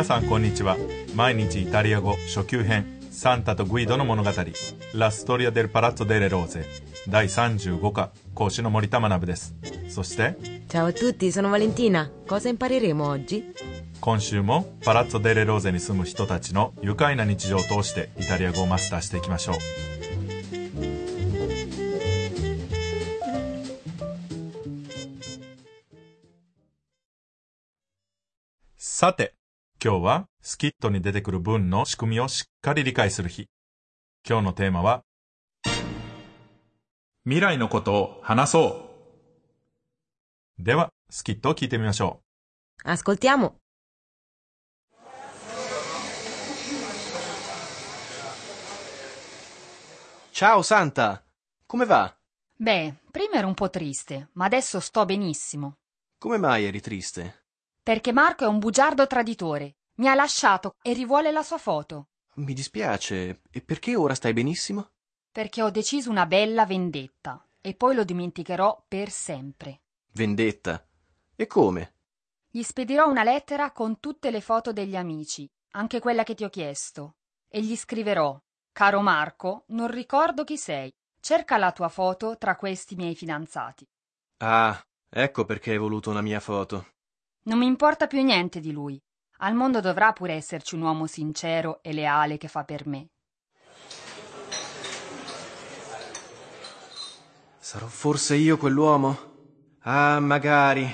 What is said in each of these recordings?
皆さんこんにちは毎日イタリア語初級編サンタとグイドの物語ラストリア・デル・パラッツォ・デレ・ローゼ第35課講師の森田学ですそして Ciao a tutti, sono Valentina. Cosa impareremo oggi? 今週もパラッツォ・デレ・ローゼに住む人たちの愉快な日常を通してイタリア語をマスターしていきましょうさて今日はスキットに出てくる文の仕組みをしっかり理解する日今日のテーマは未来のことを話そうではスキットを聞いてみましょ Ascoltiamo. Ciao Santa, come va? Beh, prima ero un po' triste, ma adesso sto benissimo. Come mai eri triste? Perché Marco è un bugiardo traditore. Mi ha lasciato e rivuole la sua foto. Mi dispiace, e perché ora stai benissimo? Perché ho deciso una bella vendetta. E poi lo dimenticherò per sempre. Vendetta. E come? Gli spedirò una lettera con tutte le foto degli amici, anche quella che ti ho chiesto. E gli scriverò: Caro Marco, non ricordo chi sei. Cerca la tua foto tra questi miei fidanzati. Ah, ecco perché hai voluto una mia foto. Non mi importa più niente di lui. Al mondo dovrà pure esserci un uomo sincero e leale che fa per me. Sarò forse io quell'uomo? Ah, magari.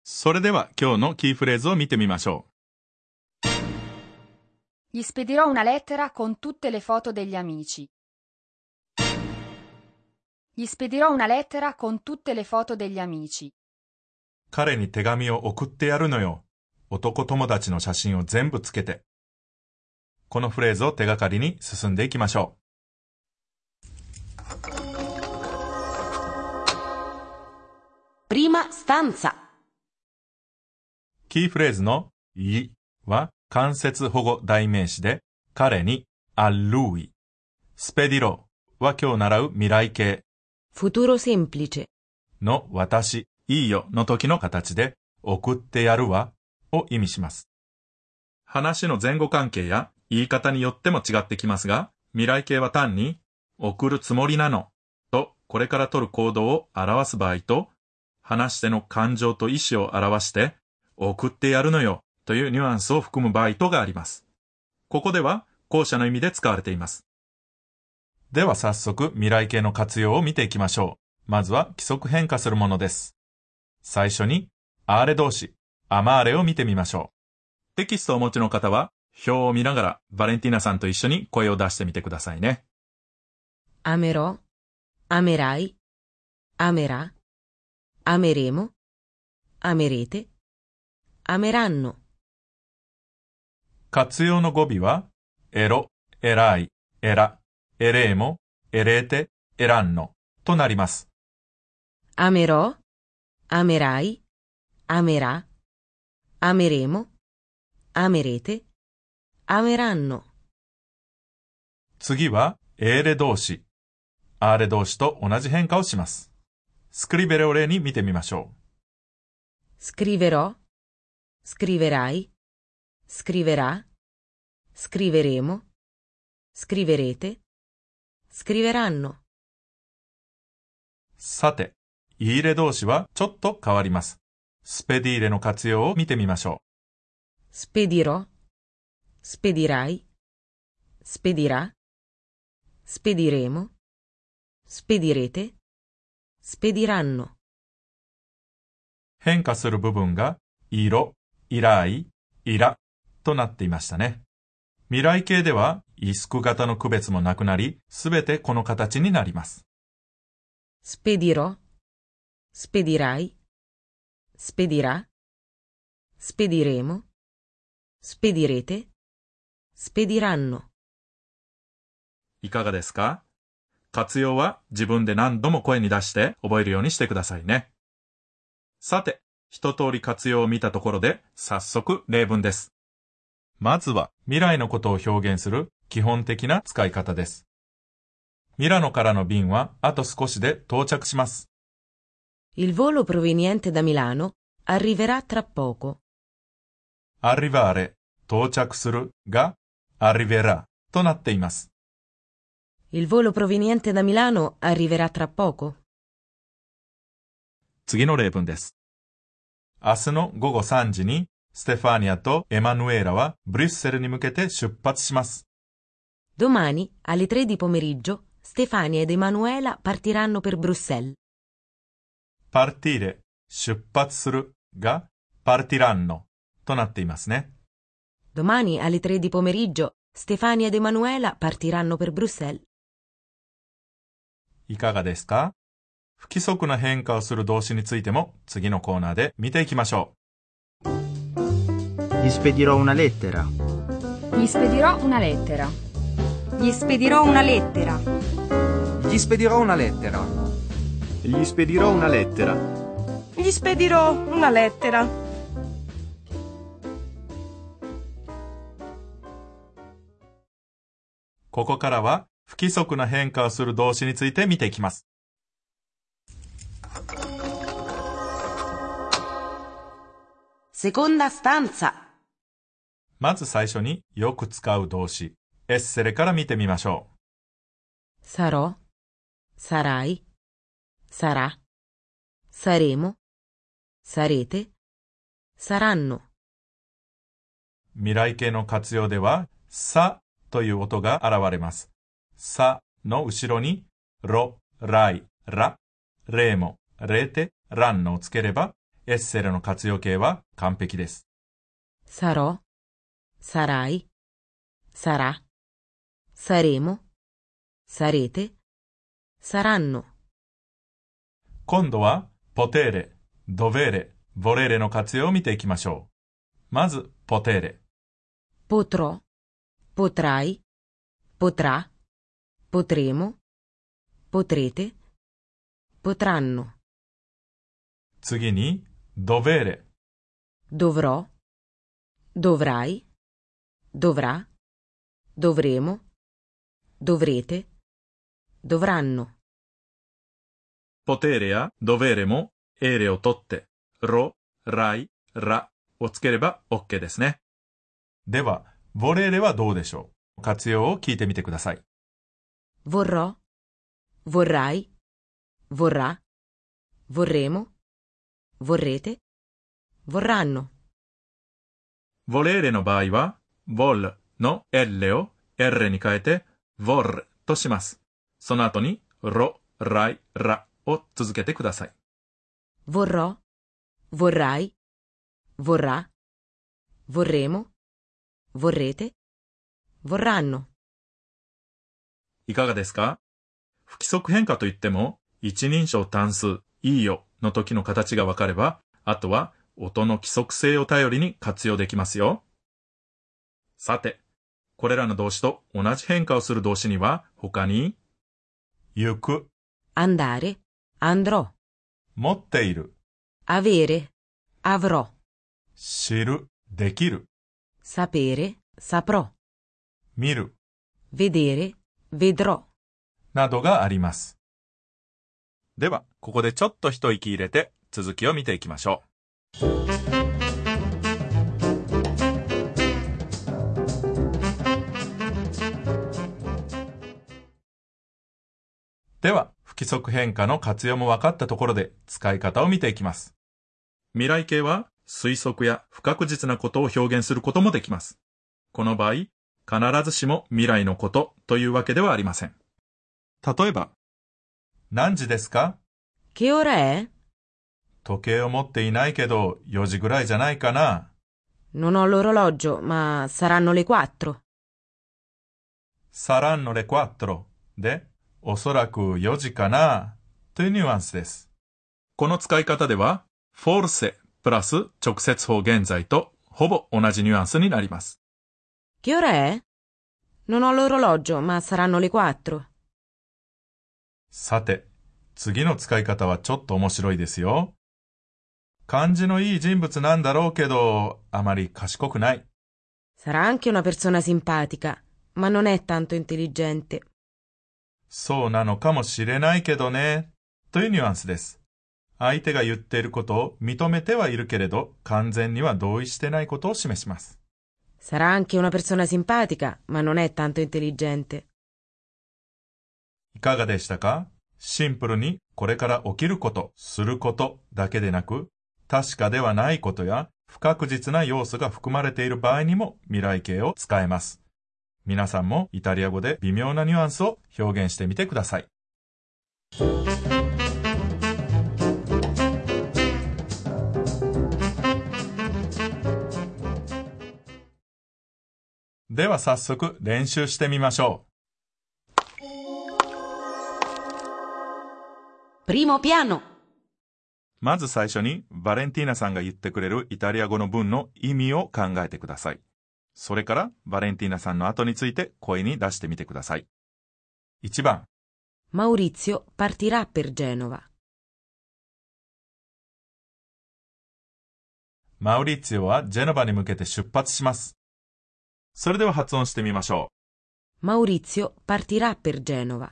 Sore key phrase. Gli spedirò una lettera con tutte le foto degli amici Gli spedirò una lettera con tutte le foto degli amici. う彼に手紙を送ってやるのよ男友達の写真を全部つけてこのフレーズを手がかりに進んでいきましょ Prima stanza. うキーフレーズの「い」は間接保護代名詞で彼に「a lui」スペディロは今日習う未来形 Futuro semplice. の私、いいよの時の形で、送ってやるわを意味します。話の前後関係や言い方によっても違ってきますが、未来形は単に、送るつもりなのとこれから取る行動を表す場合と、話しての感情と意思を表して、送ってやるのよというニュアンスを含む場合とがあります。ここでは後者の意味で使われています。では早速未来形の活用を見ていきましょう。まずは規則変化するものです。最初に、アーレ動詞、アマーレを見てみましょう。テキストをお持ちの方は、表を見ながらバレンティーナさんと一緒に声を出してみてくださいね。Amerò. Amerai. Amerà. Ameremo. Amerete. Ameranno. 活用の語尾は、 erò、erai、erà、eremo、erete、eranno となります。 Amerò、Amerai、アメラ、アメレモ、アメレーテ、アメランノ。次は、エーレ動詞。アーレ動詞と同じ変化をします。スクリベレを例に見てみましょう。スクリベロ、スクリベライ、スクリベラ、スクリベレモ、スクリベレーテ、Scriveranno. さて、イーレ動詞はちょっと変わります。スペディーレの活用を見てみましょ Spedirò. Spedirai. Spedirà. Spediremo. Spedirete. Spediranno. う。変化する部分が、色、イライ、イラとなっていましたね。未来形では、イスク型の区別もなくなり、すべてこの形になります。Spedirò. Spedirai. Spedirà. Spediremo. Spedirete. Spediranno. いかがですか？活用は自分で何度も声に出して覚えるようにしてくださいね。さて、一通り活用を見たところで、早速例文です。まずは未来のことを表現する基本的な使い方です。ミラノからの便はあと少しで到着します。Il volo proveniente da Milano arriverà tra poco. arrivare 到着するが arriverà となっています。Il volo proveniente da Milano arriverà tra poco. 次の例文です。明日の午後3時にステファーニアとエマヌエラはブリュッセルに向けて出発します。Domani, alle tre di pomeriggio, Stefania ed Emanuela partiranno per Bruxelles. Partire, 出発する ga partiranno Domani alle tre di pomeriggio Stefania ed Emanuela partiranno per Bruxelles. いかがですか不規則な変化をする動詞についても次のコーナーで見ていきましょう。Gli spedirò una lettera. Gli spedirò una lettera. Gli spedirò una lettera. Gli spedirò una lettera. Gli spedirò una lettera. Gli spedirò una lettera. う。ここからは不規則な変化をする動詞について見ていきます。Seconda stanza. まず最初によく使う動詞、エッセレから見てみましょ Sarò? Sarai? Sarà? Saremo? Sarete? Saranno? う。未来形の活用では、さという音が現れます。さの後ろに、ろ、らい、ら、れも、れて、らんのをつければ、エッセレの活用形は完璧です。Sarò? Sarai? Sarà? Saremo. Sarete. Saranno. 今度は、ポテーレ、ドベーレ、ボレーレの活用を見ていきましょう。まず、ポテーレ。Potrò. Potrai. Potrà. Potremo. Potrete. Potranno. 次に、ドベーレ。Dovrò. Dovrai. Dovrà. Dovremo. Dovrete. Dovranno. ポテーレやドベーレも、エーレを取って、ロ、ライ、ラをつければ OK ですね。では、ボレーレはどうでしょう活用を聞いてみてください。Vorrò. Vorrai. Vorrà. Vorremo. Vorrete. Vorranno. ボレーレの場合は、vol の L を R に変えて、vor とします。その後に、ロ、ライ、ラを続けてください。Vorrò. Vorrai. Vorrà. Vorremo. Vorrete. Vorranno. いかがですか？不規則変化といっても、一人称単数、いいよの時の形がわかれば、あとは音の規則性を頼りに活用できますよ。さて、これらの動詞と同じ変化をする動詞には、他に、行く、Andare. Andrò. 持っている、Avere. Avrò. 知る、できる、Sapere. Saprò. 見る、Vedere. Vedrò. などがあります。では、ここでちょっと一息入れて、続きを見ていきましょう。不規則変化の活用も分かったところで、使い方を見ていきます。未来形は、推測や不確実なことを表現することもできます。この場合、必ずしも未来のことというわけではありません。例えば、何時ですか？Che ora è? 時計を持っていないけど、4時ぐらいじゃないかな Non ho l'orologio, ma saranno le quattro. サランのレクワットロで、おそらく4時かなというニュアンスです。この使い方では、フォルセプラス直接法現在とほぼ同じニュアンスになります。Che ora è? Non ho l'orologio, ma saranno le quattro. さて、次の使い方はちょっと面白いですよ。感じのいい人物なんだろうけど、あまり賢くない。Sarà anche una persona simpatica, ma non è tanto intelligente. そうなのかもしれないけどね、というニュアンスです。相手が言っていることを認めてはいるけれど、完全には同意してないことを示します。Sarà anche una persona simpatica, ma non è tanto intelligente. いかがでしたか？シンプルにこれから起きること、することだけでなく、確かではないことや不確実な要素が含まれている場合にも未来形を使えます。皆さんもイタリア語で微妙なニュアンスを表現してみてください。では早速練習してみましょ Primo piano. う。まず最初にバレンティーナさんが言ってくれるイタリア語の文の意味を考えてください。それからバレンティーナさんの後について声に出してみてください。1番。マウリツィオ partirà per。マウリツィオはジェノバに向けて出発します。それでは発音してみましょう。マウリッツィオ partirà per Genova。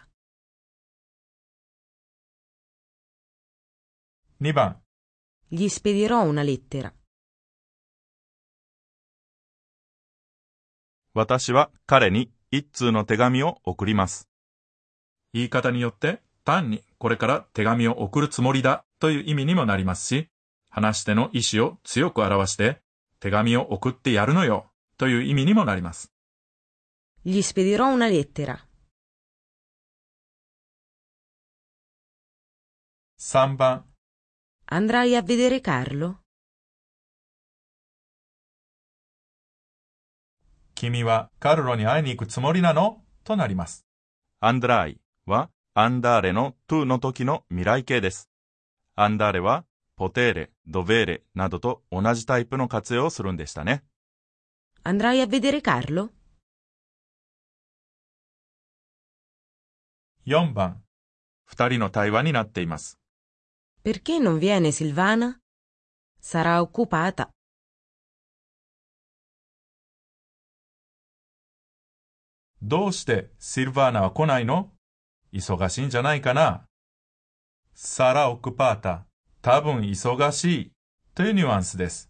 2番。リスペ spedirò una。私は彼に一通の手紙を送ります。言い方によって単にこれから手紙を送るつもりだという意味にもなりますし、話し手の意思を強く表して手紙を送ってやるのよという意味にもなります。Gli spedirò una lettera. 3番、Andrai a vedere Carlo? 君はカルロに会いに行くつもりなの？となります。アンドライはアンダーレのトゥの時の未来形です。アンダーレはポテーレ、ドベーレなどと同じタイプの活用をするんでしたね。Andrai a vedere Carlo? 4番、二人の対話になっています。Perché non viene Silvana? Sarà occupata. どうしてシルバーナは来ないの？忙しいんじゃないかな？サラ・オクパータ、多分忙しいというニュアンスです。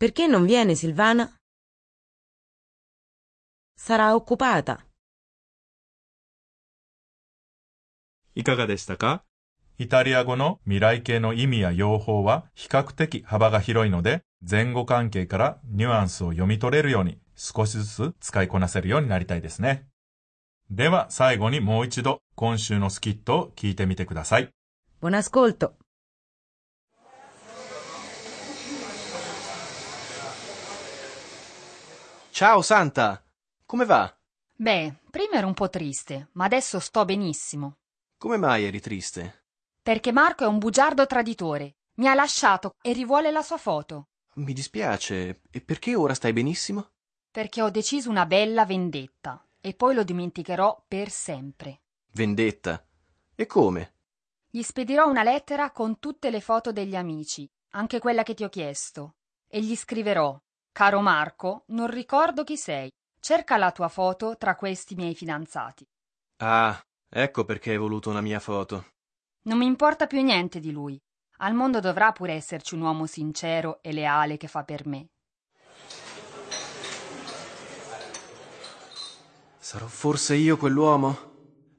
Perché non viene Silvana? Sarà occupata. いかがでしたか？イタリア語の未来形の意味や用法は比較的幅が広いので、前後関係からニュアンスを読み取れるように少しずつ使いこなせるようになりたいですね。では最後にもう一度今週のスキットを聞いてみてください。 Buon ascolto. Ciao Santa, come va? Beh, prima ero un po' triste, ma adesso sto benissimo. Come mai eri triste? Perché Marco è un bugiardo traditore. Mi ha lasciato e rivuole la sua foto. Mi dispiace, e perché ora stai benissimo? Perché ho deciso una bella vendetta. E poi lo dimenticherò per sempre. Vendetta. E come? Gli spedirò una lettera con tutte le foto degli amici, anche quella che ti ho chiesto. E gli scriverò: Caro Marco, non ricordo chi sei. Cerca la tua foto tra questi miei fidanzati. Ah, ecco perché hai voluto una mia foto. Non mi importa più niente di lui. Al mondo dovrà pure esserci un uomo sincero e leale che fa per me. Sarò forse io quell'uomo?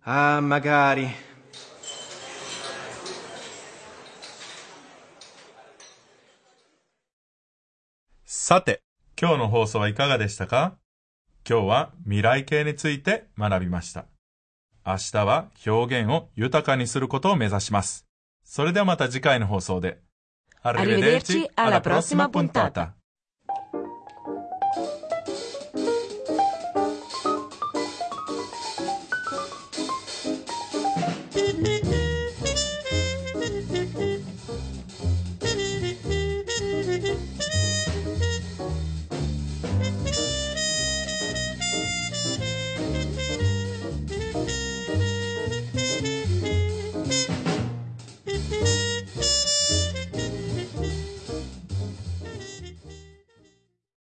Ah, magari. さて、今日の放送はいかがでしたか?今日は未来形について学びました。明日は表現を豊かにすることを目指します。それではまた次回の放送で。Arrivederci alla prossima puntata.